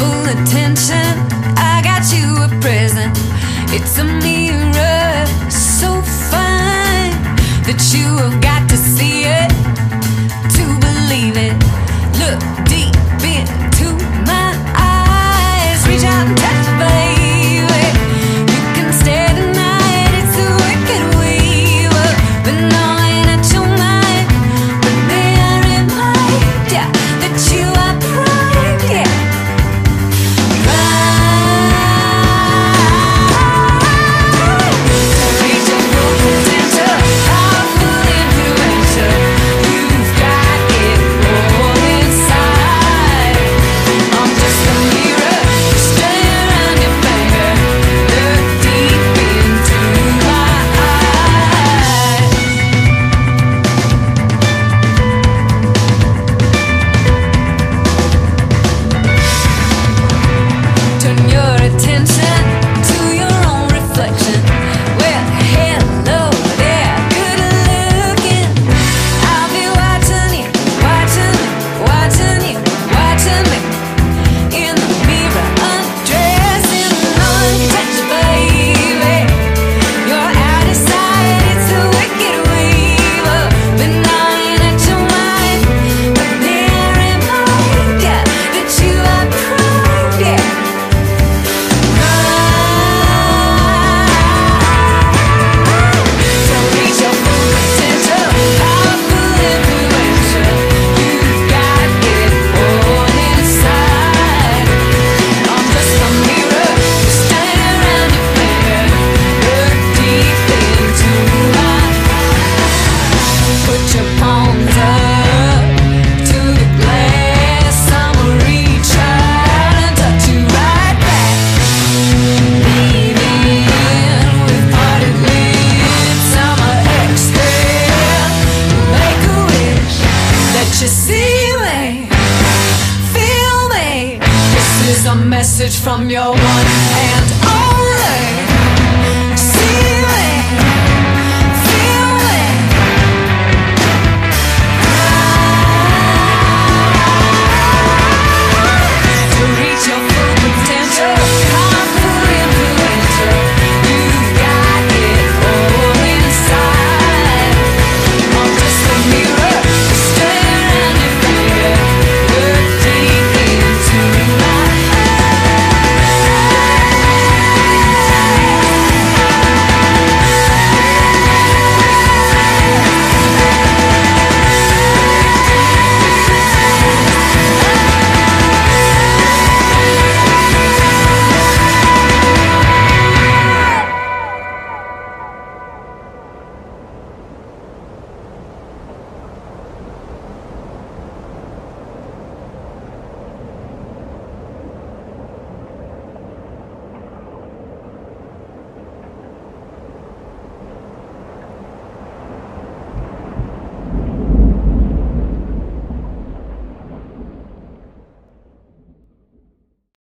full attention. I got you a present. It's a mirror so fine that you have got. message from your one and